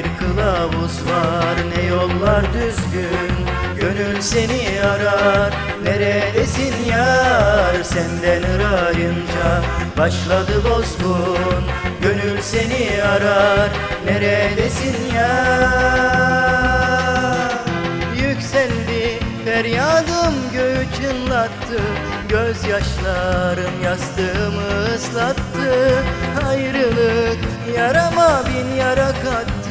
kılavuz var. Ne yollar düzgün Gönül seni arar. Neredesin yar? Senden arayınca başladı bozgun. Gönül seni arar. Neredesin yar? Yükseldi feryadım göğü çınlattı. Gözyaşlarım yastığımı ıslattı. Ayrılık yarama bin yara kattı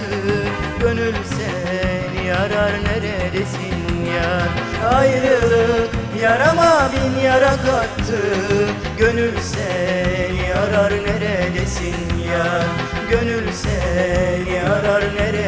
Gönül seni yarar neredesin yar Ayrılık yarama bin yara kattı. Gönül seni yarar neredesin yar Gönül seni yarar neredesin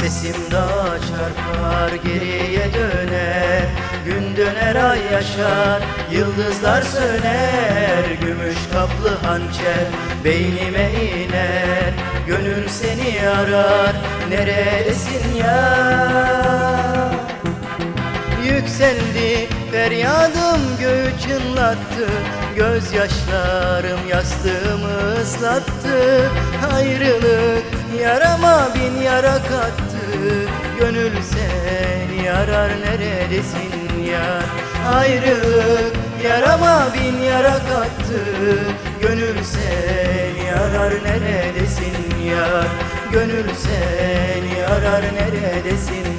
Sesim daha çarpar geriye döner. Gün döner ay yaşar Yıldızlar söner. Gümüş kaplı hançer Beynime iner. Gönül seni arar Neredesin ya? Yükseldi feryadım göğü çınlattı. Gözyaşlarım yastığımı ıslattı. Ayrılık yarama bin yara kattı Gönül seni yarar neredesin yar Ayrılık yarama bin yara kattı. Gönül seni yarar neredesin yar Gönül seni yarar neredesin